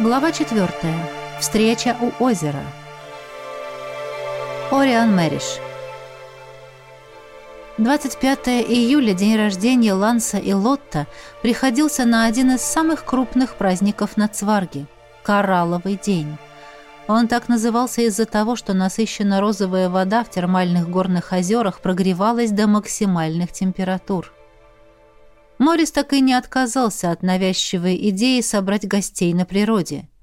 Глава 4. Встреча у озера. Ориан Мэриш. 25 июля, день рождения Ланса и Лотта, приходился на один из самых крупных праздников на Цварге – Коралловый день. Он так назывался из-за того, что насыщенно розовая вода в термальных горных озерах прогревалась до максимальных температур. Морис так и не отказался от навязчивой идеи собрать гостей на природе –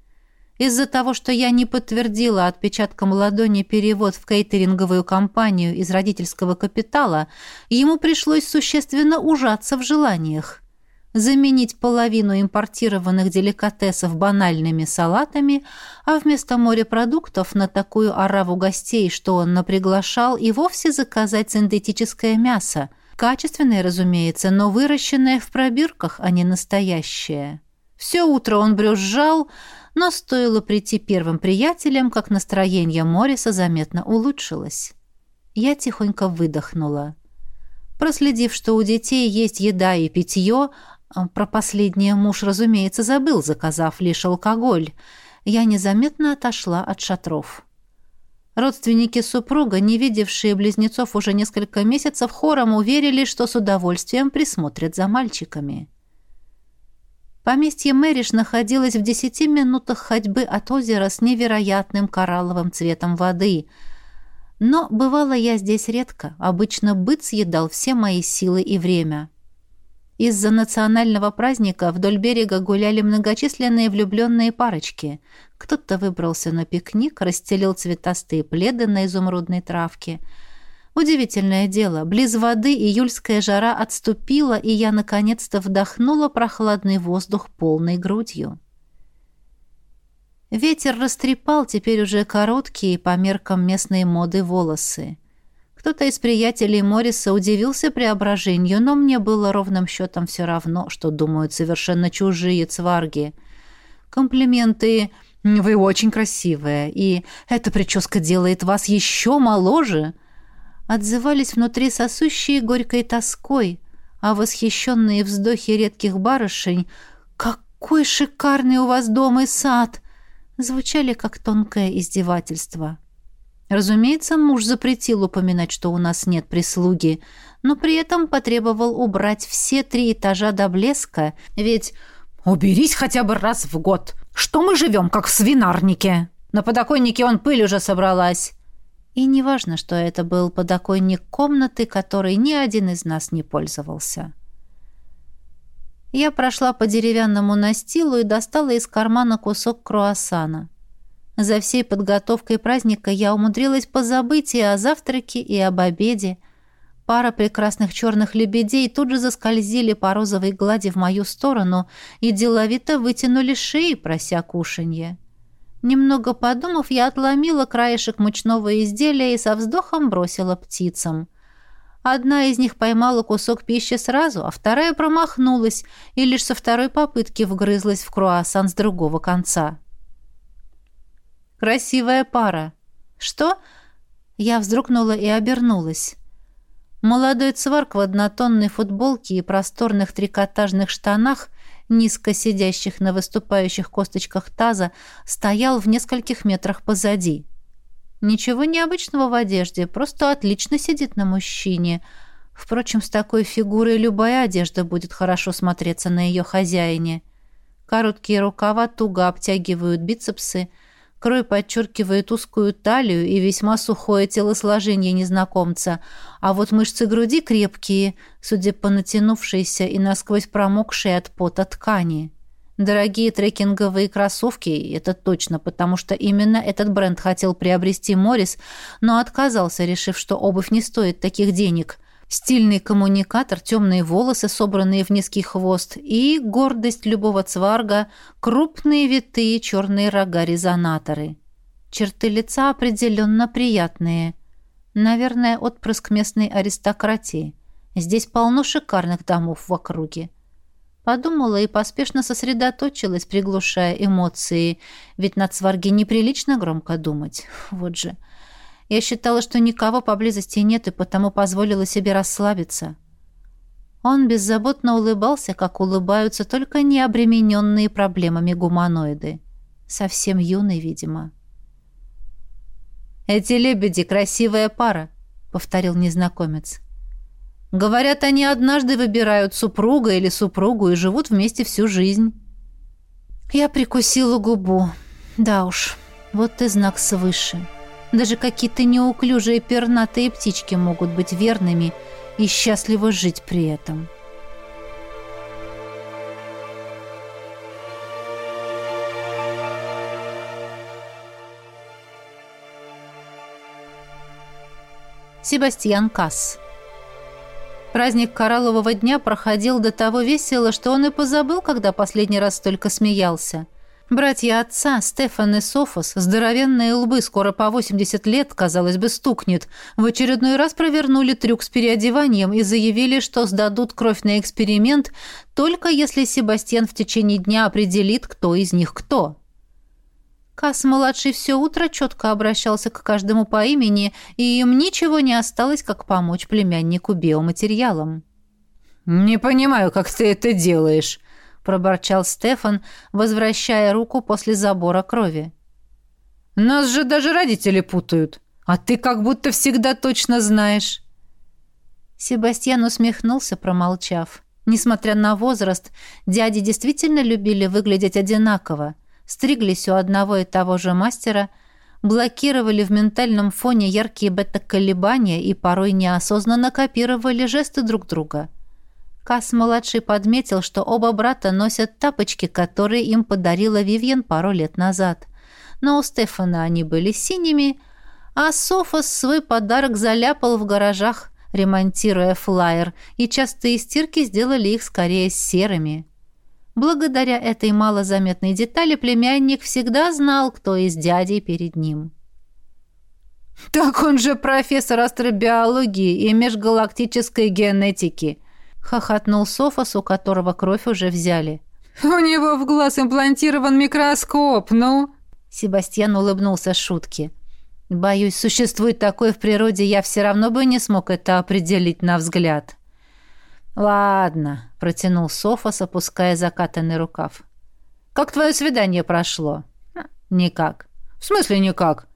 из-за того, что я не подтвердила отпечатком ладони перевод в кейтеринговую компанию из родительского капитала, ему пришлось существенно ужаться в желаниях. Заменить половину импортированных деликатесов банальными салатами, а вместо морепродуктов на такую ораву гостей, что он наприглашал, и вовсе заказать синтетическое мясо. Качественное, разумеется, но выращенное в пробирках, а не настоящее. Все утро он брюзжал, но стоило прийти первым приятелям, как настроение Мориса заметно улучшилось. Я тихонько выдохнула. Проследив, что у детей есть еда и питье, а про последнее муж, разумеется, забыл, заказав лишь алкоголь, я незаметно отошла от шатров. Родственники супруга, не видевшие близнецов уже несколько месяцев, хором уверили, что с удовольствием присмотрят за мальчиками. Поместье Мэриш находилось в десяти минутах ходьбы от озера с невероятным коралловым цветом воды. Но бывала я здесь редко. Обычно быт съедал все мои силы и время. Из-за национального праздника вдоль берега гуляли многочисленные влюбленные парочки. Кто-то выбрался на пикник, расстелил цветастые пледы на изумрудной травке — Удивительное дело, близ воды июльская жара отступила, и я наконец-то вдохнула прохладный воздух полной грудью. Ветер растрепал теперь уже короткие по меркам местной моды волосы. Кто-то из приятелей Морриса удивился преображению, но мне было ровным счетом все равно, что думают совершенно чужие цварги. Комплименты «Вы очень красивая» и «Эта прическа делает вас еще моложе» отзывались внутри сосущие горькой тоской, а восхищенные вздохи редких барышень «Какой шикарный у вас дом и сад!» звучали как тонкое издевательство. Разумеется, муж запретил упоминать, что у нас нет прислуги, но при этом потребовал убрать все три этажа до блеска, ведь «Уберись хотя бы раз в год! Что мы живем, как в свинарнике?» На подоконнике он пыль уже собралась. И неважно, что это был подоконник комнаты, которой ни один из нас не пользовался. Я прошла по деревянному настилу и достала из кармана кусок круассана. За всей подготовкой праздника я умудрилась позабыть и о завтраке, и об обеде. Пара прекрасных черных лебедей тут же заскользили по розовой глади в мою сторону и деловито вытянули шеи, прося кушанье. Немного подумав, я отломила краешек мучного изделия и со вздохом бросила птицам. Одна из них поймала кусок пищи сразу, а вторая промахнулась и лишь со второй попытки вгрызлась в круассан с другого конца. «Красивая пара!» «Что?» Я вздрогнула и обернулась. Молодой цварк в однотонной футболке и просторных трикотажных штанах низко сидящих на выступающих косточках таза, стоял в нескольких метрах позади. Ничего необычного в одежде, просто отлично сидит на мужчине. Впрочем, с такой фигурой любая одежда будет хорошо смотреться на ее хозяине. Короткие рукава туго обтягивают бицепсы, Крой подчеркивает узкую талию и весьма сухое телосложение незнакомца, а вот мышцы груди крепкие, судя по натянувшейся и насквозь промокшей от пота ткани. Дорогие трекинговые кроссовки, это точно, потому что именно этот бренд хотел приобрести Моррис, но отказался, решив, что обувь не стоит таких денег – Стильный коммуникатор, темные волосы, собранные в низкий хвост, и гордость любого цварга — крупные витые черные рога-резонаторы. Черты лица определенно приятные. Наверное, отпрыск местной аристократии. Здесь полно шикарных домов в округе. Подумала и поспешно сосредоточилась, приглушая эмоции, ведь на цварге неприлично громко думать. Вот же... Я считала, что никого поблизости нет, и потому позволила себе расслабиться. Он беззаботно улыбался, как улыбаются только необремененные проблемами гуманоиды. Совсем юный, видимо. «Эти лебеди — красивая пара», — повторил незнакомец. «Говорят, они однажды выбирают супруга или супругу и живут вместе всю жизнь». Я прикусила губу. Да уж, вот и знак свыше. Даже какие-то неуклюжие пернатые птички могут быть верными и счастливо жить при этом. Себастьян Касс Праздник Кораллового дня проходил до того весело, что он и позабыл, когда последний раз только смеялся. Братья отца, Стефан и Софос, здоровенные лбы, скоро по 80 лет, казалось бы, стукнет, в очередной раз провернули трюк с переодеванием и заявили, что сдадут кровь на эксперимент, только если Себастьян в течение дня определит, кто из них кто. Касс-младший все утро четко обращался к каждому по имени, и им ничего не осталось, как помочь племяннику биоматериалам. «Не понимаю, как ты это делаешь», проборчал Стефан, возвращая руку после забора крови. Нас же даже родители путают, а ты как будто всегда точно знаешь. Себастьян усмехнулся, промолчав. Несмотря на возраст, дяди действительно любили выглядеть одинаково. Стриглись у одного и того же мастера, блокировали в ментальном фоне яркие бета-колебания и порой неосознанно копировали жесты друг друга. Кас-младший подметил, что оба брата носят тапочки, которые им подарила Вивьен пару лет назад. Но у Стефана они были синими, а Софос свой подарок заляпал в гаражах, ремонтируя флайер, и частые стирки сделали их скорее серыми. Благодаря этой малозаметной детали племянник всегда знал, кто из дядей перед ним. «Так он же профессор астробиологии и межгалактической генетики», хохотнул Софос, у которого кровь уже взяли. «У него в глаз имплантирован микроскоп, ну?» Себастьян улыбнулся шутке. «Боюсь, существует такое в природе, я все равно бы не смог это определить на взгляд». «Ладно», — протянул Софос, опуская закатанный рукав. «Как твое свидание прошло?» «Никак». «В смысле никак?»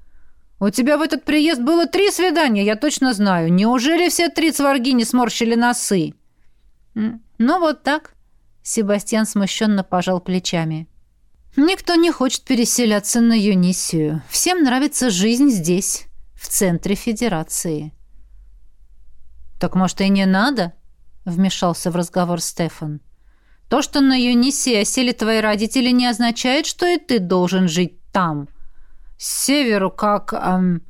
«У тебя в этот приезд было три свидания, я точно знаю. Неужели все три цварги не сморщили носы?» «Ну вот так», — Себастьян смущенно пожал плечами. «Никто не хочет переселяться на Юнисию. Всем нравится жизнь здесь, в центре Федерации». «Так, может, и не надо?» — вмешался в разговор Стефан. «То, что на Юнисии осели твои родители, не означает, что и ты должен жить там. С северу, как... Эм,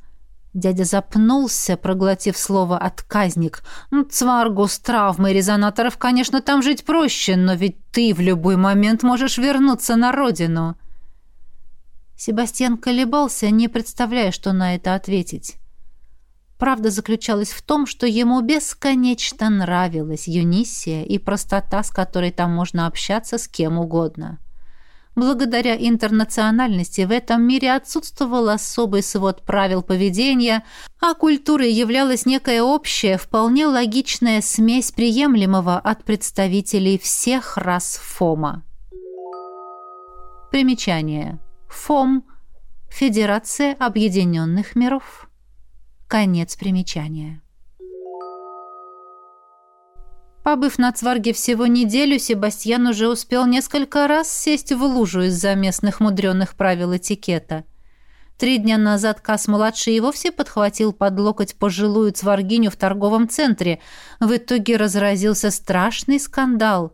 Дядя запнулся, проглотив слово «отказник». Ну, «Цваргу с травмой резонаторов, конечно, там жить проще, но ведь ты в любой момент можешь вернуться на родину». Себастьян колебался, не представляя, что на это ответить. Правда заключалась в том, что ему бесконечно нравилась Юнисия и простота, с которой там можно общаться с кем угодно. — Благодаря интернациональности в этом мире отсутствовал особый свод правил поведения, а культурой являлась некая общая, вполне логичная смесь приемлемого от представителей всех рас ФОМа. Примечание. ФОМ – Федерация Объединенных Миров. Конец примечания. Побыв на Цварге всего неделю, Себастьян уже успел несколько раз сесть в лужу из-за местных мудреных правил этикета. Три дня назад Кас-младший и вовсе подхватил под локоть пожилую цваргиню в торговом центре. В итоге разразился страшный скандал.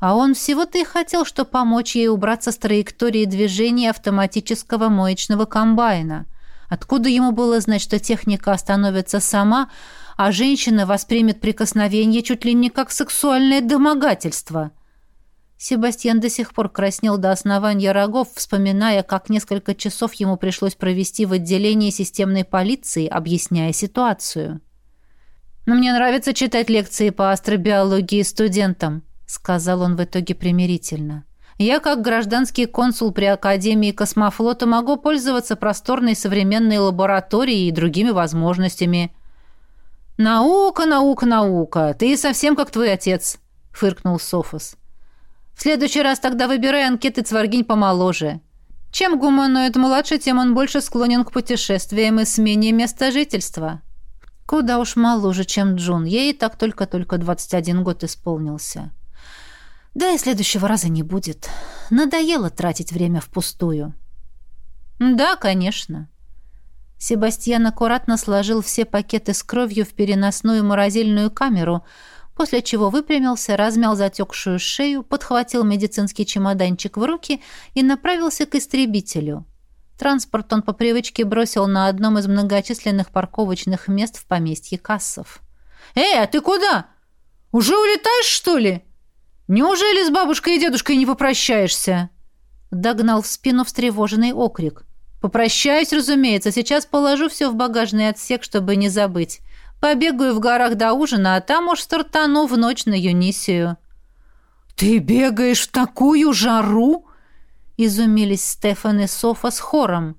А он всего-то и хотел, что помочь ей убраться с траектории движения автоматического моечного комбайна. Откуда ему было знать, что техника остановится сама, а женщина воспримет прикосновение чуть ли не как сексуальное домогательство. Себастьян до сих пор краснел до основания рогов, вспоминая, как несколько часов ему пришлось провести в отделении системной полиции, объясняя ситуацию. «Но мне нравится читать лекции по астробиологии студентам», сказал он в итоге примирительно. «Я, как гражданский консул при Академии космофлота, могу пользоваться просторной современной лабораторией и другими возможностями». «Наука, наука, наука! Ты совсем как твой отец!» — фыркнул Софос. «В следующий раз тогда выбирай анкеты цваргинь помоложе. Чем гуманоид младше, тем он больше склонен к путешествиям и смене места жительства. Куда уж моложе, чем Джун. Ей так только-только 21 год исполнился. Да и следующего раза не будет. Надоело тратить время впустую. Да, конечно. Себастьян аккуратно сложил все пакеты с кровью в переносную морозильную камеру, после чего выпрямился, размял затекшую шею, подхватил медицинский чемоданчик в руки и направился к истребителю. Транспорт он по привычке бросил на одном из многочисленных парковочных мест в поместье Кассов. «Эй, а ты куда? Уже улетаешь, что ли? Неужели с бабушкой и дедушкой не попрощаешься?» Догнал в спину встревоженный окрик. «Попрощаюсь, разумеется. Сейчас положу все в багажный отсек, чтобы не забыть. Побегаю в горах до ужина, а там уж стартану в ночь на Юнисию». «Ты бегаешь в такую жару?» изумились Стефан и Софа с хором.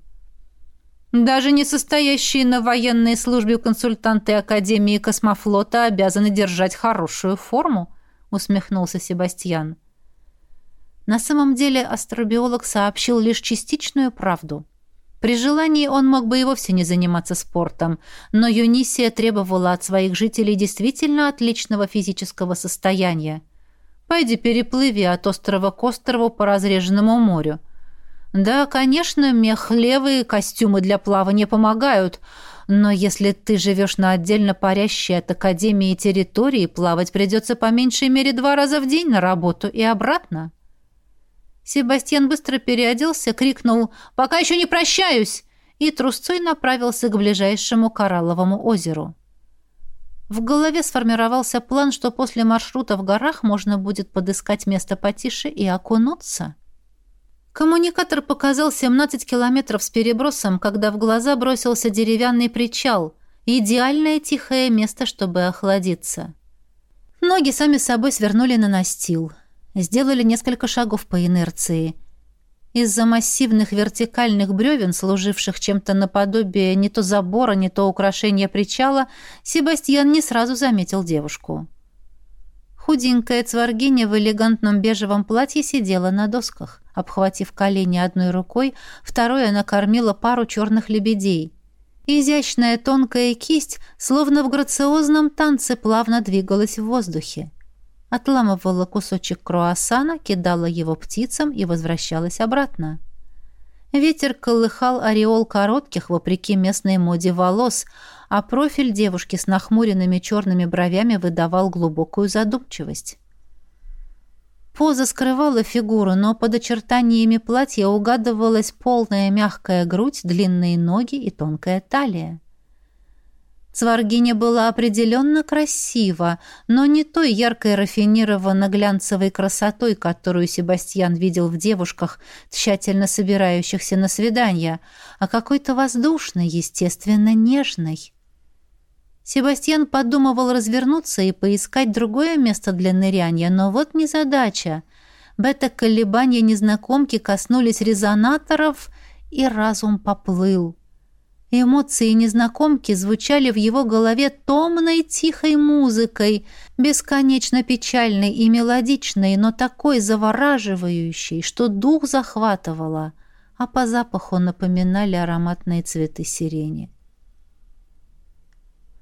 Даже не состоящие на военной службе консультанты Академии космофлота обязаны держать хорошую форму, усмехнулся Себастьян. На самом деле астробиолог сообщил лишь частичную правду. При желании он мог бы и вовсе не заниматься спортом, но Юнисия требовала от своих жителей действительно отличного физического состояния. Пойди переплыви от острова к острову по разреженному морю. Да, конечно, мехлевые костюмы для плавания помогают, но если ты живешь на отдельно парящей от Академии территории, плавать придется по меньшей мере два раза в день на работу и обратно. Себастьян быстро переоделся, крикнул «Пока еще не прощаюсь!» и трусцой направился к ближайшему коралловому озеру. В голове сформировался план, что после маршрута в горах можно будет подыскать место потише и окунуться. Коммуникатор показал 17 километров с перебросом, когда в глаза бросился деревянный причал. Идеальное тихое место, чтобы охладиться. Ноги сами собой свернули на настил. Сделали несколько шагов по инерции – из-за массивных вертикальных бревен, служивших чем-то наподобие не то забора, не то украшения причала, Себастьян не сразу заметил девушку. Худенькая цваргиня в элегантном бежевом платье сидела на досках. Обхватив колени одной рукой, второй она кормила пару черных лебедей. Изящная тонкая кисть, словно в грациозном танце, плавно двигалась в воздухе отламывала кусочек круассана, кидала его птицам и возвращалась обратно. Ветер колыхал ореол коротких, вопреки местной моде, волос, а профиль девушки с нахмуренными черными бровями выдавал глубокую задумчивость. Поза скрывала фигуру, но под очертаниями платья угадывалась полная мягкая грудь, длинные ноги и тонкая талия. Цваргиня была определенно красива, но не той яркой рафинированно-глянцевой красотой, которую Себастьян видел в девушках, тщательно собирающихся на свидания, а какой-то воздушной, естественно, нежной. Себастьян подумывал развернуться и поискать другое место для ныряния, но вот незадача. Бета-колебания незнакомки коснулись резонаторов, и разум поплыл. Эмоции незнакомки звучали в его голове томной тихой музыкой, бесконечно печальной и мелодичной, но такой завораживающей, что дух захватывало, а по запаху напоминали ароматные цветы сирени.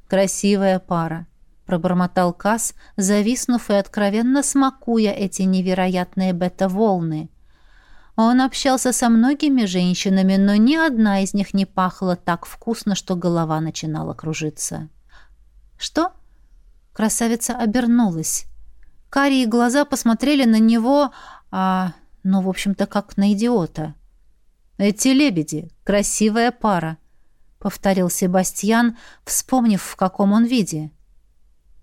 «Красивая пара», — пробормотал Касс, зависнув и откровенно смакуя эти невероятные бета-волны — он общался со многими женщинами, но ни одна из них не пахла так вкусно, что голова начинала кружиться. «Что?» Красавица обернулась. Карие глаза посмотрели на него, а, ну, в общем-то, как на идиота. «Эти лебеди — красивая пара», — повторил Себастьян, вспомнив, в каком он виде.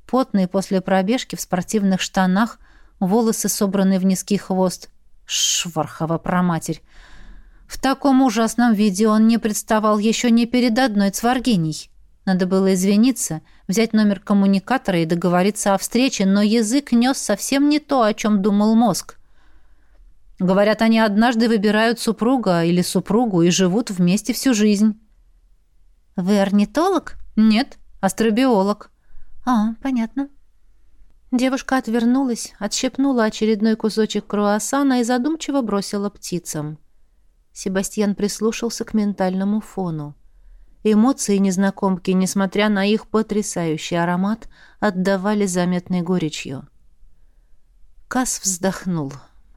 Потный после пробежки в спортивных штанах, волосы собраны в низкий хвост, Швархова проматерь. В таком ужасном виде он не представал еще ни перед одной цваргиней. Надо было извиниться, взять номер коммуникатора и договориться о встрече, но язык нес совсем не то, о чем думал мозг. Говорят, они однажды выбирают супруга или супругу и живут вместе всю жизнь. «Вы орнитолог?» «Нет, астробиолог». «А, понятно». Девушка отвернулась, отщепнула очередной кусочек круассана и задумчиво бросила птицам. Себастьян прислушался к ментальному фону. Эмоции незнакомки, несмотря на их потрясающий аромат, отдавали заметной горечью. Кас вздохнул.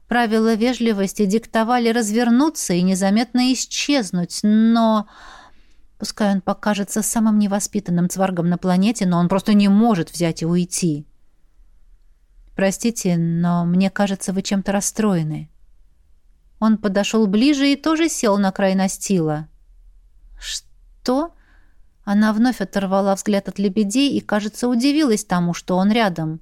Правила вежливости диктовали развернуться и незаметно исчезнуть, но... Пускай он покажется самым невоспитанным цваргом на планете, но он просто не может взять и уйти. «Простите, но мне кажется, вы чем-то расстроены». Он подошел ближе и тоже сел на край настила. «Что?» Она вновь оторвала взгляд от лебедей и, кажется, удивилась тому, что он рядом.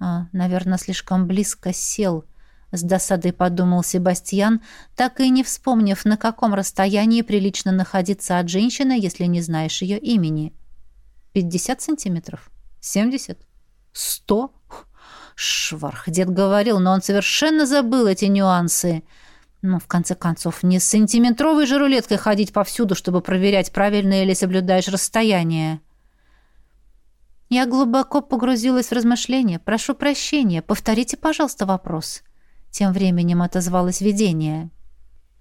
А, наверное, слишком близко сел. С досадой подумал Себастьян, так и не вспомнив, на каком расстоянии прилично находиться от женщины, если не знаешь ее имени. «Пятьдесят сантиметров? Семьдесят? Сто?» Шварх, дед говорил, но он совершенно забыл эти нюансы. Ну, в конце концов, не с сантиметровой же рулеткой ходить повсюду, чтобы проверять, правильно ли соблюдаешь расстояние. Я глубоко погрузилась в размышления. Прошу прощения. Повторите, пожалуйста, вопрос. Тем временем отозвалось видение.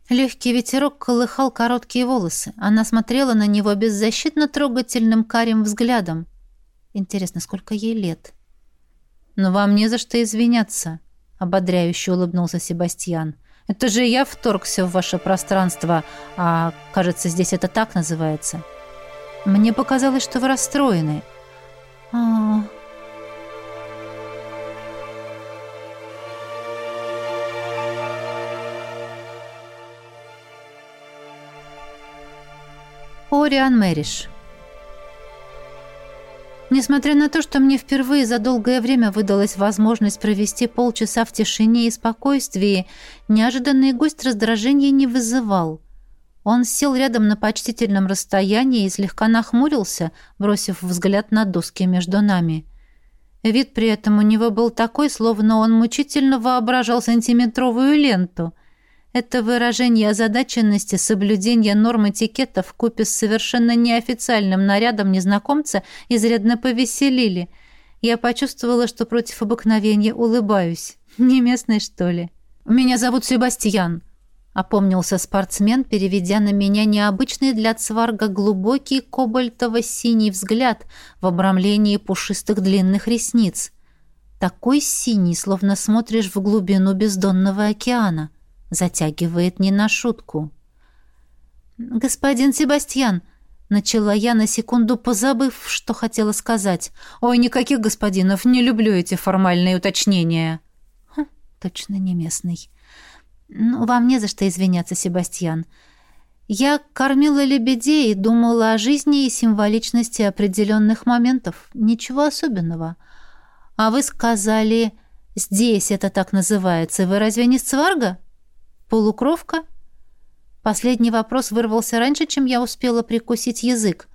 Легкий ветерок колыхал короткие волосы. Она смотрела на него беззащитно трогательным карим взглядом. Интересно, сколько ей лет? «Но вам не за что извиняться», — ободряюще улыбнулся Себастьян. Это же я вторгся в ваше пространство, а, кажется, здесь это так называется. Мне показалось, что вы расстроены. А, -а, -а. Ориан Мэриш Несмотря на то, что мне впервые за долгое время выдалась возможность провести полчаса в тишине и спокойствии, неожиданный гость раздражения не вызывал. Он сел рядом на почтительном расстоянии и слегка нахмурился, бросив взгляд на доски между нами. Вид при этом у него был такой, словно он мучительно воображал сантиметровую ленту — это выражение озадаченности, соблюдения норм этикета в купе с совершенно неофициальным нарядом незнакомца изрядно повеселили. Я почувствовала, что против обыкновения улыбаюсь. Не местный, что ли? «Меня зовут Себастьян», — опомнился спортсмен, переведя на меня необычный для цварга глубокий кобальтово-синий взгляд в обрамлении пушистых длинных ресниц. Такой синий, словно смотришь в глубину бездонного океана. Затягивает не на шутку. «Господин Себастьян!» Начала я на секунду, позабыв, что хотела сказать. «Ой, никаких господинов, не люблю эти формальные уточнения». Хм, точно не местный. «Ну, вам не за что извиняться, Себастьян. Я кормила лебедей и думала о жизни и символичности определенных моментов. Ничего особенного. А вы сказали, здесь это так называется. Вы разве не с Цварга?» Полукровка? Последний вопрос вырвался раньше, чем я успела прикусить язык.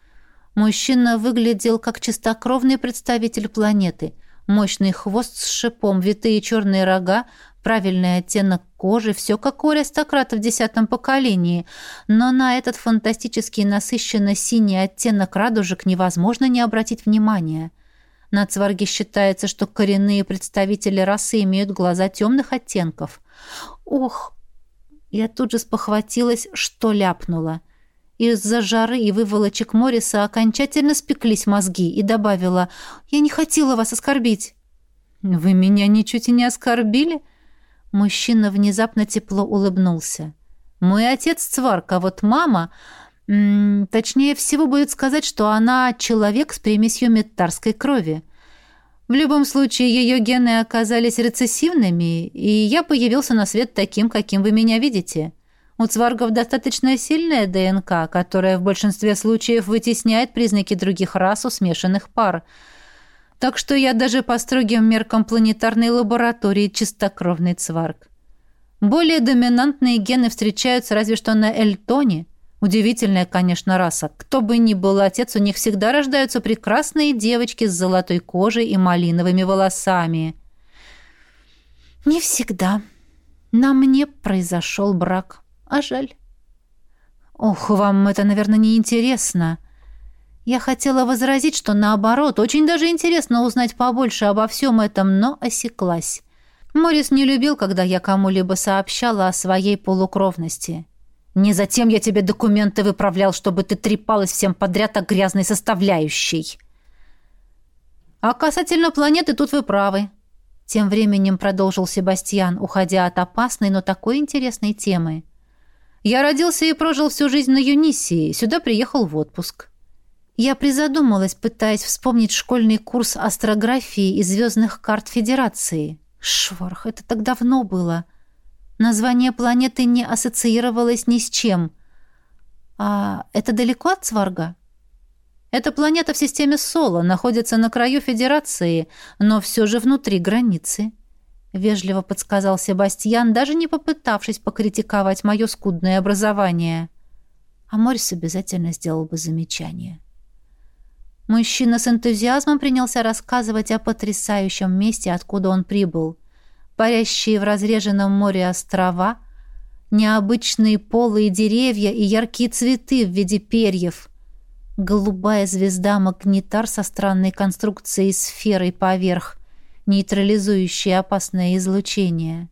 Мужчина выглядел как чистокровный представитель планеты. Мощный хвост с шипом, витые черные рога, правильный оттенок кожи, все как у аристократа в десятом поколении. Но на этот фантастический насыщенно синий оттенок радужек невозможно не обратить внимания. На Цварге считается, что коренные представители расы имеют глаза темных оттенков. «Ох!» Я тут же спохватилась, что ляпнула. Из-за жары и выволочек Морриса окончательно спеклись мозги и добавила «Я не хотела вас оскорбить». «Вы меня ничуть и не оскорбили?» Мужчина внезапно тепло улыбнулся. «Мой отец Цварк, а вот мама...» Точнее всего будет сказать, что она человек с примесью метарской крови. В любом случае, ее гены оказались рецессивными, и я появился на свет таким, каким вы меня видите. У цваргов достаточно сильная ДНК, которая в большинстве случаев вытесняет признаки других рас у смешанных пар. Так что я даже по строгим меркам планетарной лаборатории чистокровный цварг. Более доминантные гены встречаются разве что на Эльтоне, Удивительная, конечно, раса. Кто бы ни был отец, у них всегда рождаются прекрасные девочки с золотой кожей и малиновыми волосами. Не всегда. На мне произошел брак. А жаль. Ох, вам это, наверное, не интересно. Я хотела возразить, что наоборот, очень даже интересно узнать побольше обо всем этом, но осеклась. Морис не любил, когда я кому-либо сообщала о своей полукровности. Не затем я тебе документы выправлял, чтобы ты трепалась всем подряд о грязной составляющей. А касательно планеты тут вы правы. Тем временем продолжил Себастьян, уходя от опасной, но такой интересной темы. Я родился и прожил всю жизнь на Юнисии, сюда приехал в отпуск. Я призадумалась, пытаясь вспомнить школьный курс астрографии и звездных карт Федерации. Шварх, это так давно было. Название планеты не ассоциировалось ни с чем. А это далеко от Цварга? Эта планета в системе Соло, находится на краю Федерации, но все же внутри границы. Вежливо подсказал Себастьян, даже не попытавшись покритиковать мое скудное образование. А Морис обязательно сделал бы замечание. Мужчина с энтузиазмом принялся рассказывать о потрясающем месте, откуда он прибыл парящие в разреженном море острова, необычные полые деревья и яркие цветы в виде перьев, голубая звезда-магнитар со странной конструкцией сферой поверх, нейтрализующей опасное излучение.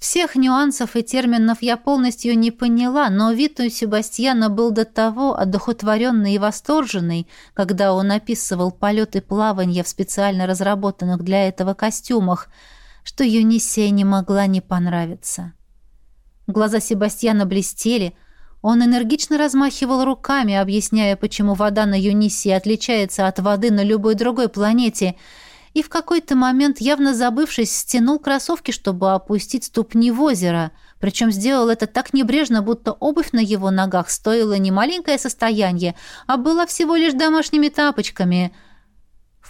Всех нюансов и терминов я полностью не поняла, но вид у Себастьяна был до того одухотворенный и восторженный, когда он описывал полеты плавания в специально разработанных для этого костюмах – что Юнисия не могла не понравиться. Глаза Себастьяна блестели, он энергично размахивал руками, объясняя, почему вода на Юнисии отличается от воды на любой другой планете, и в какой-то момент, явно забывшись, стянул кроссовки, чтобы опустить ступни в озеро, причем сделал это так небрежно, будто обувь на его ногах стоила не маленькое состояние, а была всего лишь домашними тапочками —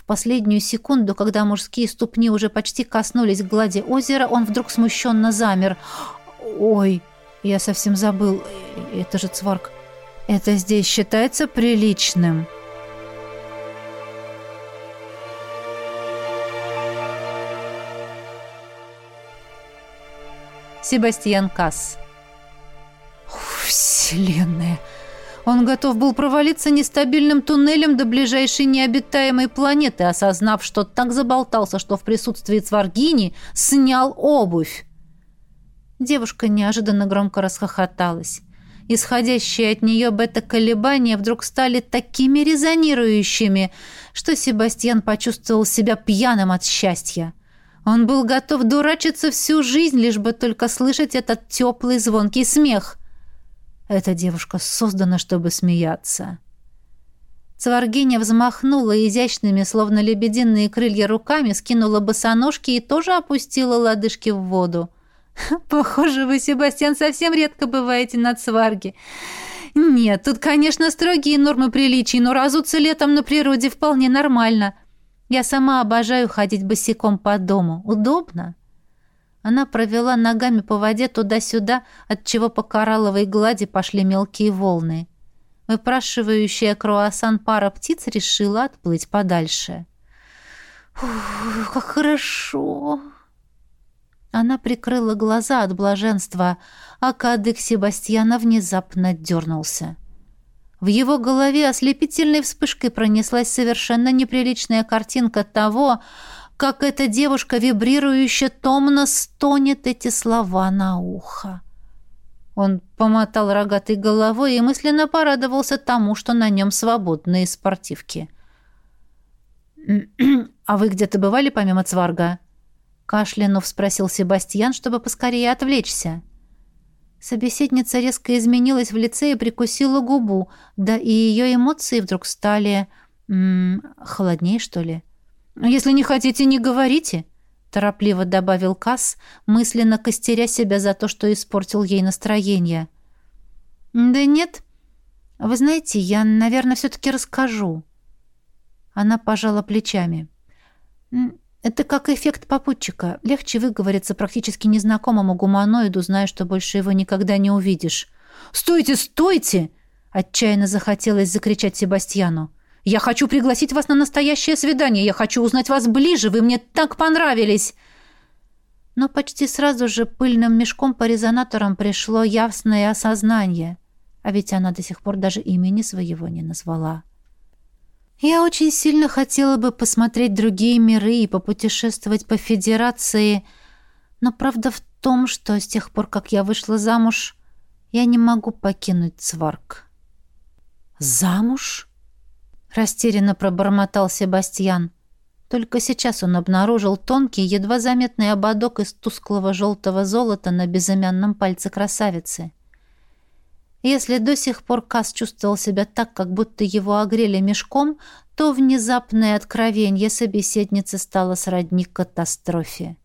последнюю секунду, когда мужские ступни уже почти коснулись глади озера, он вдруг смущенно замер. «Ой, я совсем забыл. Это же цварк. Это здесь считается приличным?» Себастьян Касс «Вселенная!» Он готов был провалиться нестабильным туннелем до ближайшей необитаемой планеты, осознав, что так заболтался, что в присутствии Цваргини снял обувь. Девушка неожиданно громко расхохоталась. Исходящие от нее бета-колебания вдруг стали такими резонирующими, что Себастьян почувствовал себя пьяным от счастья. Он был готов дурачиться всю жизнь, лишь бы только слышать этот теплый звонкий смех – эта девушка создана, чтобы смеяться. Цваргиня взмахнула изящными, словно лебединые крылья руками, скинула босоножки и тоже опустила лодыжки в воду. «Похоже, вы, Себастьян, совсем редко бываете на Цварге. Нет, тут, конечно, строгие нормы приличий, но разуться летом на природе вполне нормально. Я сама обожаю ходить босиком по дому. Удобно». Она провела ногами по воде туда-сюда, отчего по коралловой глади пошли мелкие волны. Выпрашивающая круассан пара птиц решила отплыть подальше. «Ух, как хорошо!» Она прикрыла глаза от блаженства, а кадык Себастьяна внезапно дернулся. В его голове ослепительной вспышкой пронеслась совершенно неприличная картинка того, как эта девушка вибрирующе томно стонет эти слова на ухо. Он помотал рогатой головой и мысленно порадовался тому, что на нем свободные спортивки. «А вы где-то бывали помимо Цварга?» Кашлянув спросил Себастьян, чтобы поскорее отвлечься. Собеседница резко изменилась в лице и прикусила губу, да и ее эмоции вдруг стали... М -м, холоднее, что ли?» «Если не хотите, не говорите», — торопливо добавил Касс, мысленно костеря себя за то, что испортил ей настроение. «Да нет. Вы знаете, я, наверное, все-таки расскажу». Она пожала плечами. «Это как эффект попутчика. Легче выговориться практически незнакомому гуманоиду, зная, что больше его никогда не увидишь». «Стойте, стойте!» — отчаянно захотелось закричать Себастьяну. Я хочу пригласить вас на настоящее свидание. Я хочу узнать вас ближе. Вы мне так понравились!» Но почти сразу же пыльным мешком по резонаторам пришло явственное осознание. А ведь она до сих пор даже имени своего не назвала. Я очень сильно хотела бы посмотреть другие миры и попутешествовать по Федерации, но правда в том, что с тех пор, как я вышла замуж, Я не могу покинуть Цварк. Замуж? Растерянно пробормотал Себастьян. Только сейчас он обнаружил тонкий, едва заметный ободок из тусклого желтого золота на безымянном пальце красавицы. Если до сих пор Кас чувствовал себя так, как будто его огрели мешком, то внезапное откровение собеседницы стало сродни катастрофе.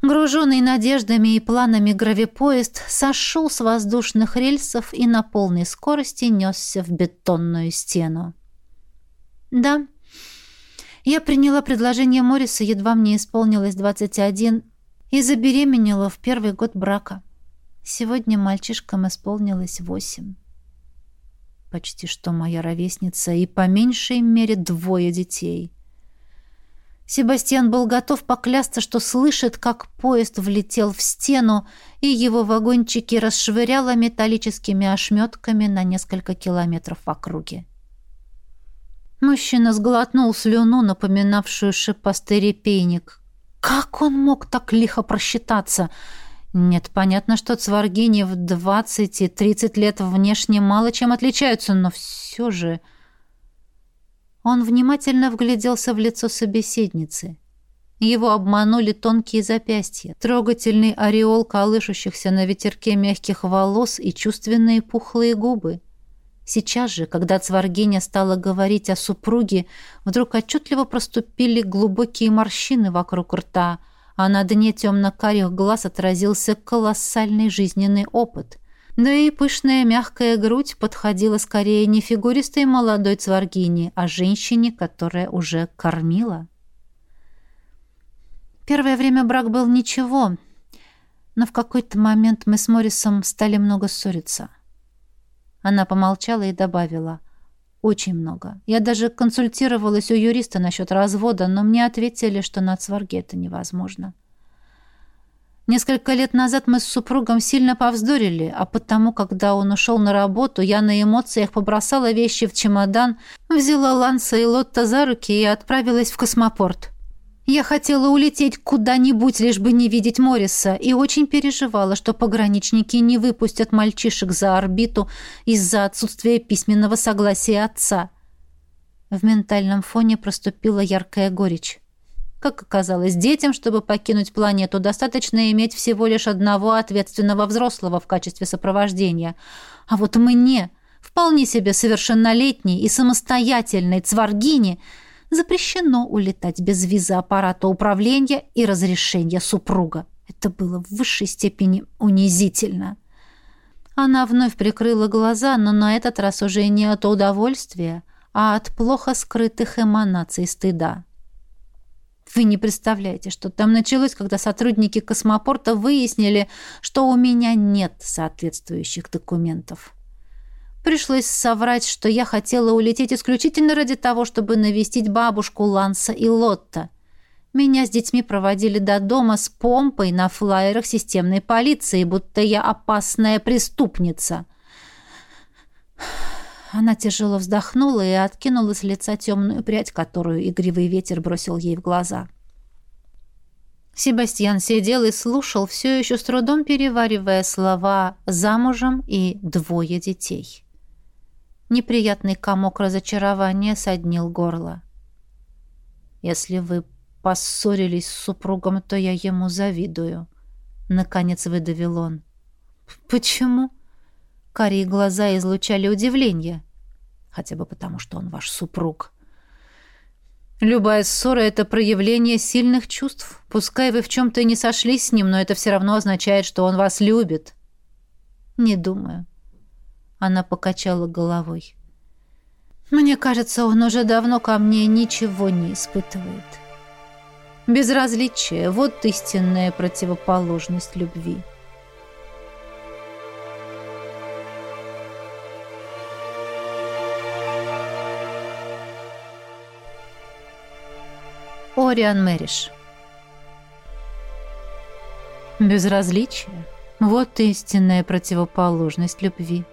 Груженный надеждами и планами гравипоезд сошел с воздушных рельсов и на полной скорости несся в бетонную стену. «Да, я приняла предложение Морриса, едва мне исполнилось 21, и забеременела в первый год брака». Сегодня мальчишкам исполнилось восемь. Почти что моя ровесница и по меньшей мере двое детей. Себастьян был готов поклясться, что слышит, как поезд влетел в стену, и его вагончики расшвыряло металлическими ошметками на несколько километров в округе. Мужчина сглотнул слюну, напоминавшую шипастый репейник. Как он мог так лихо просчитаться — нет, понятно, что цваргини в 20 и 30 лет внешне мало чем отличаются, но все же... Он внимательно вгляделся в лицо собеседницы. Его обманули тонкие запястья, трогательный ореол колышущихся на ветерке мягких волос и чувственные пухлые губы. Сейчас же, когда Цваргиня стала говорить о супруге, вдруг отчетливо проступили глубокие морщины вокруг рта — а на дне темно-карих глаз отразился колоссальный жизненный опыт. Да и пышная мягкая грудь подходила скорее не фигуристой молодой цваргине, а женщине, которая уже кормила. Первое время брак был ничего, но в какой-то момент мы с Моррисом стали много ссориться. Она помолчала и добавила. Очень много. Я даже консультировалась у юриста насчет развода, но мне ответили, что на Цварге это невозможно. Несколько лет назад мы с супругом сильно повздорили, а потому, когда он ушел на работу, я на эмоциях побросала вещи в чемодан, взяла Ланса и Лотта за руки и отправилась в космопорт. Я хотела улететь куда-нибудь, лишь бы не видеть Морриса, и очень переживала, что пограничники не выпустят мальчишек за орбиту из-за отсутствия письменного согласия отца. В ментальном фоне проступила яркая горечь. Как оказалось, детям, чтобы покинуть планету, достаточно иметь всего лишь одного ответственного взрослого в качестве сопровождения. А вот мне, вполне себе совершеннолетней и самостоятельной цваргине – запрещено улетать без визы аппарата управления и разрешения супруга. Это было в высшей степени унизительно. Она вновь прикрыла глаза, но на этот раз уже не от удовольствия, а от плохо скрытых эманаций стыда. Вы не представляете, что там началось, когда сотрудники космопорта выяснили, что у меня нет соответствующих документов. Пришлось соврать, что я хотела улететь исключительно ради того, чтобы навестить бабушку Ланса и Лотта. Меня с детьми проводили до дома с помпой на флайерах системной полиции, будто я опасная преступница. Она тяжело вздохнула и откинула с лица темную прядь, которую игривый ветер бросил ей в глаза. Себастьян сидел и слушал, все еще с трудом переваривая слова «замужем» и «двое детей». Неприятный комок разочарования соднил горло. «Если вы поссорились с супругом, то я ему завидую», — наконец выдавил он. «Почему?» Карие глаза излучали удивление. «Хотя бы потому, что он ваш супруг». «Любая ссора — это проявление сильных чувств. Пускай вы в чем-то не сошлись с ним, но это все равно означает, что он вас любит». «Не думаю. Она покачала головой. Мне кажется, он уже давно ко мне ничего не испытывает. Безразличие — вот истинная противоположность любви. Ориан Мэриш Безразличие — вот истинная противоположность любви.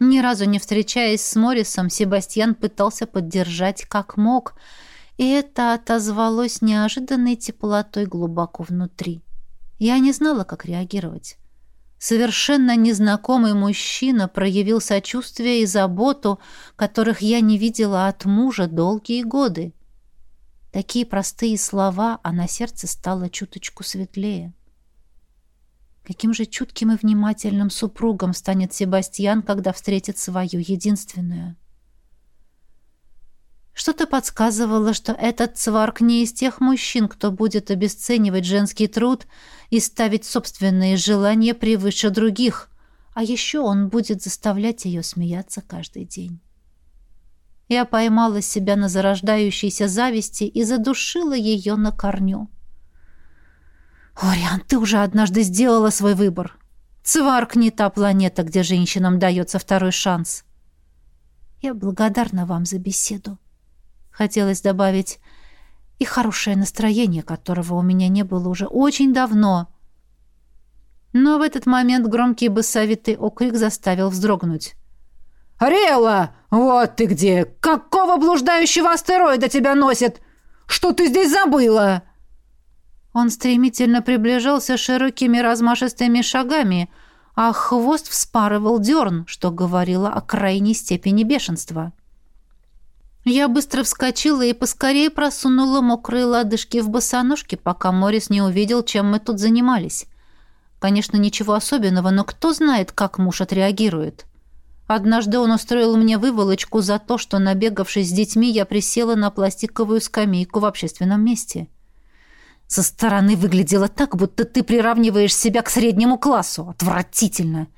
Ни разу не встречаясь с Моррисом, Себастьян пытался поддержать как мог, и это отозвалось неожиданной теплотой глубоко внутри. Я не знала, как реагировать. Совершенно незнакомый мужчина проявил сочувствие и заботу, которых я не видела от мужа долгие годы. Такие простые слова, а на сердце стало чуточку светлее. Каким же чутким и внимательным супругом станет Себастьян, когда встретит свою единственную? Что-то подсказывало, что этот цварк не из тех мужчин, кто будет обесценивать женский труд и ставить собственные желания превыше других, а еще он будет заставлять ее смеяться каждый день. Я поймала себя на зарождающейся зависти и задушила ее на корню. «Ориан, ты уже однажды сделала свой выбор. Цварк не та планета, где женщинам дается второй шанс. Я благодарна вам за беседу. Хотелось добавить и хорошее настроение, которого у меня не было уже очень давно. Но в этот момент громкий басовитый окрик заставил вздрогнуть. «Ариэла, вот ты где! Какого блуждающего астероида тебя носит? Что ты здесь забыла?» Он стремительно приближался широкими размашистыми шагами, а хвост вспарывал дерн, что говорило о крайней степени бешенства. Я быстро вскочила и поскорее просунула мокрые лодыжки в босоножки, пока Морис не увидел, чем мы тут занимались. Конечно, ничего особенного, но кто знает, как муж отреагирует. Однажды он устроил мне выволочку за то, что, набегавшись с детьми, я присела на пластиковую скамейку в общественном месте. Со стороны выглядело так, будто ты приравниваешь себя к среднему классу. Отвратительно.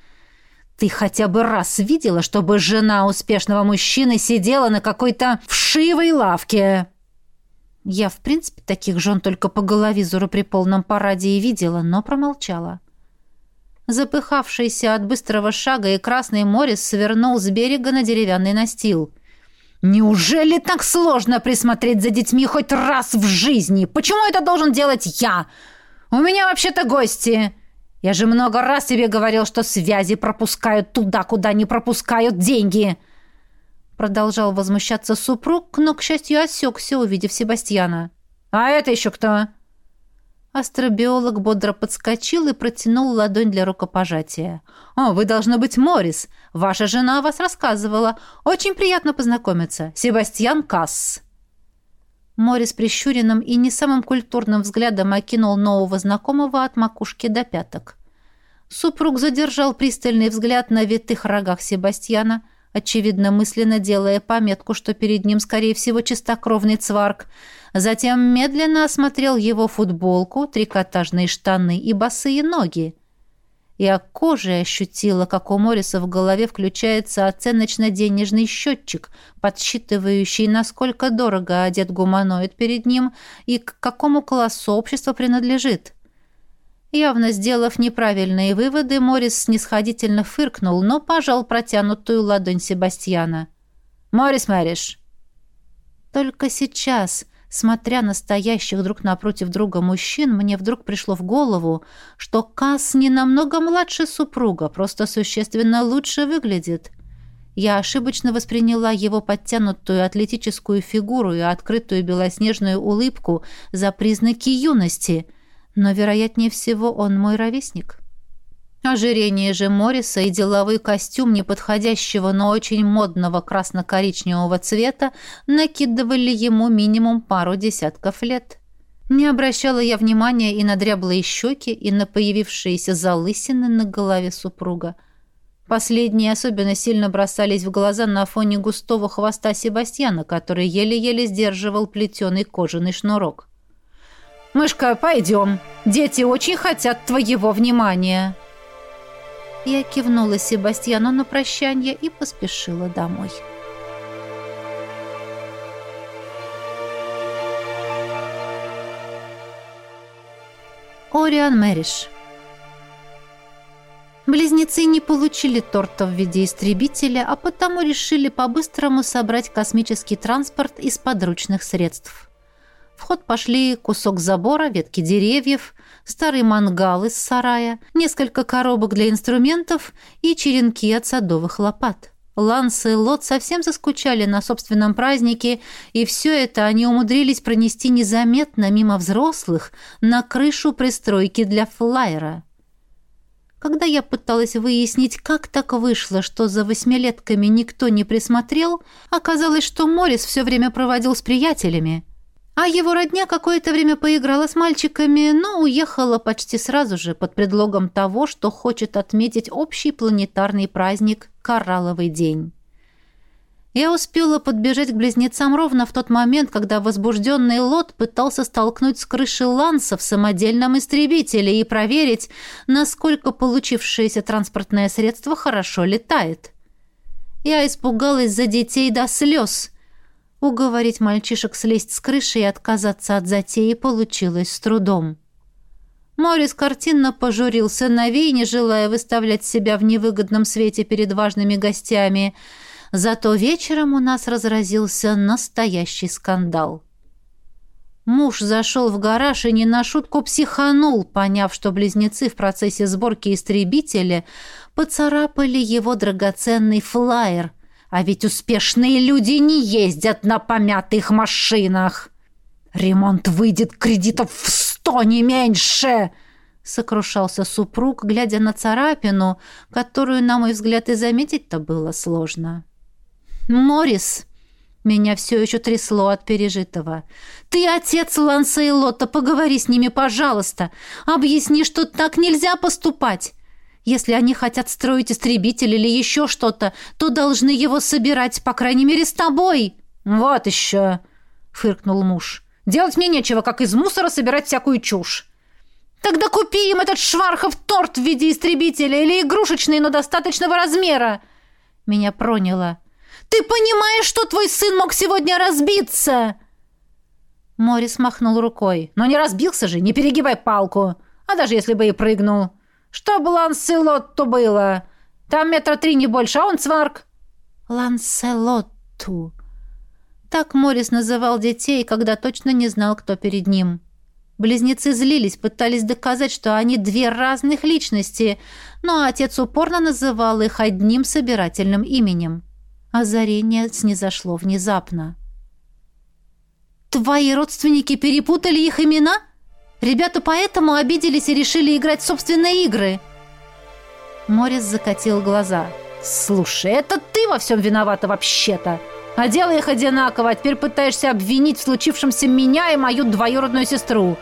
Ты хотя бы раз видела, чтобы жена успешного мужчины сидела на какой-то вшивой лавке? Я, в принципе, таких жен только по головизору при полном параде и видела, но промолчала. Запыхавшийся от быстрого шага и красный Морис свернул с берега на деревянный настил. «Неужели так сложно присмотреть за детьми хоть раз в жизни? Почему это должен делать я? У меня вообще-то гости!» Я же много раз тебе говорил, что связи пропускают туда, куда не пропускают деньги!» Продолжал возмущаться супруг, но, к счастью, осекся, увидев Себастьяна. «А это еще кто?» Астробиолог бодро подскочил и протянул ладонь для рукопожатия. «О, вы, должно быть, Морис. Ваша жена о вас рассказывала. Очень приятно познакомиться. Себастьян Касс». Морис прищуренным и не самым культурным взглядом окинул нового знакомого от макушки до пяток. Супруг задержал пристальный взгляд на витых рогах Себастьяна, очевидно мысленно делая пометку, что перед ним, скорее всего, чистокровный цварк. Затем медленно осмотрел его футболку, трикотажные штаны и босые ноги. Я кожей ощутила, как у Мориса в голове включается оценочно-денежный счетчик, подсчитывающий, насколько дорого одет гуманоид перед ним и к какому классу общества принадлежит. Явно сделав неправильные выводы, Морис снисходительно фыркнул, но пожал протянутую ладонь Себастьяна. «Морис Мэриш!» Только сейчас, смотря на стоящих друг напротив друга мужчин, мне вдруг пришло в голову, что Касс не намного младше супруга, просто существенно лучше выглядит. Я ошибочно восприняла его подтянутую атлетическую фигуру и открытую белоснежную улыбку за признаки юности – но, вероятнее всего, он мой ровесник. Ожирение же Морриса и деловой костюм неподходящего, но очень модного красно-коричневого цвета накидывали ему минимум пару десятков лет. Не обращала я внимания и на дряблые щеки, и на появившиеся залысины на голове супруга. Последние особенно сильно бросались в глаза на фоне густого хвоста Себастьяна, который еле-еле сдерживал плетеный кожаный шнурок. «Мышка, пойдем. Дети очень хотят твоего внимания». Я кивнула Себастьяну на прощание и поспешила домой. Ориан Мэриш Близнецы не получили торта в виде истребителя, а потому решили по-быстрому собрать космический транспорт из подручных средств. В ход пошли кусок забора, ветки деревьев, старый мангал из сарая, несколько коробок для инструментов и черенки от садовых лопат. Ланс и Лот совсем заскучали на собственном празднике, и все это они умудрились пронести незаметно мимо взрослых на крышу пристройки для флайера. Когда я пыталась выяснить, как так вышло, что за восьмилетками никто не присмотрел, оказалось, что Морис все время проводил с приятелями. А его родня какое-то время поиграла с мальчиками, но уехала почти сразу же под предлогом того, что хочет отметить общий планетарный праздник «Коралловый день». Я успела подбежать к близнецам ровно в тот момент, когда возбужденный лот пытался столкнуть с крыши Ланса в самодельном истребителе и проверить, насколько получившееся транспортное средство хорошо летает. Я испугалась за детей до слез. Уговорить мальчишек слезть с крыши и отказаться от затеи получилось с трудом. Морис картинно пожурился на не желая выставлять себя в невыгодном свете перед важными гостями – Зато вечером у нас разразился настоящий скандал. Муж зашел в гараж и не на шутку психанул, поняв, что близнецы в процессе сборки истребителя поцарапали его драгоценный флаер. А ведь успешные люди не ездят на помятых машинах. Ремонт выйдет кредитов в сто, не меньше!» сокрушался супруг, глядя на царапину, которую, на мой взгляд, и заметить-то было сложно. «Морис!» Меня все еще трясло от пережитого. «Ты отец Ланса и Лотта, поговори с ними, пожалуйста. Объясни, что так нельзя поступать. Если они хотят строить истребитель или еще что-то, то должны его собирать, по крайней мере, с тобой». «Вот еще!» — фыркнул муж. «Делать мне нечего, как из мусора собирать всякую чушь». «Тогда купи им этот швархов торт в виде истребителя или игрушечный, но достаточного размера!» Меня проняло. Ты понимаешь, что твой сын мог сегодня разбиться?» Морис махнул рукой. «Но не разбился же, не перегибай палку. А даже если бы и прыгнул. Что бы Ланселотту было? Там метра три не больше, а он цварк». «Ланселотту». Так Морис называл детей, когда точно не знал, кто перед ним. Близнецы злились, пытались доказать, что они две разных личности, но отец упорно называл их одним собирательным именем. Озарение снизошло внезапно. «Твои родственники перепутали их имена? Ребята поэтому обиделись и решили играть в собственные игры?» Морис закатил глаза. «Слушай, это ты во всем виновата вообще-то! А дело их одинаково, а теперь пытаешься обвинить в случившемся меня и мою двоюродную сестру.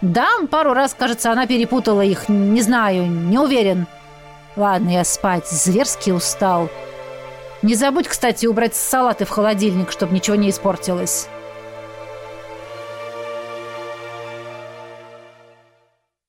Да, пару раз, кажется, она перепутала их, не знаю, не уверен. Ладно, я спать, зверски устал». Не забудь, кстати, убрать салаты в холодильник, чтобы ничего не испортилось.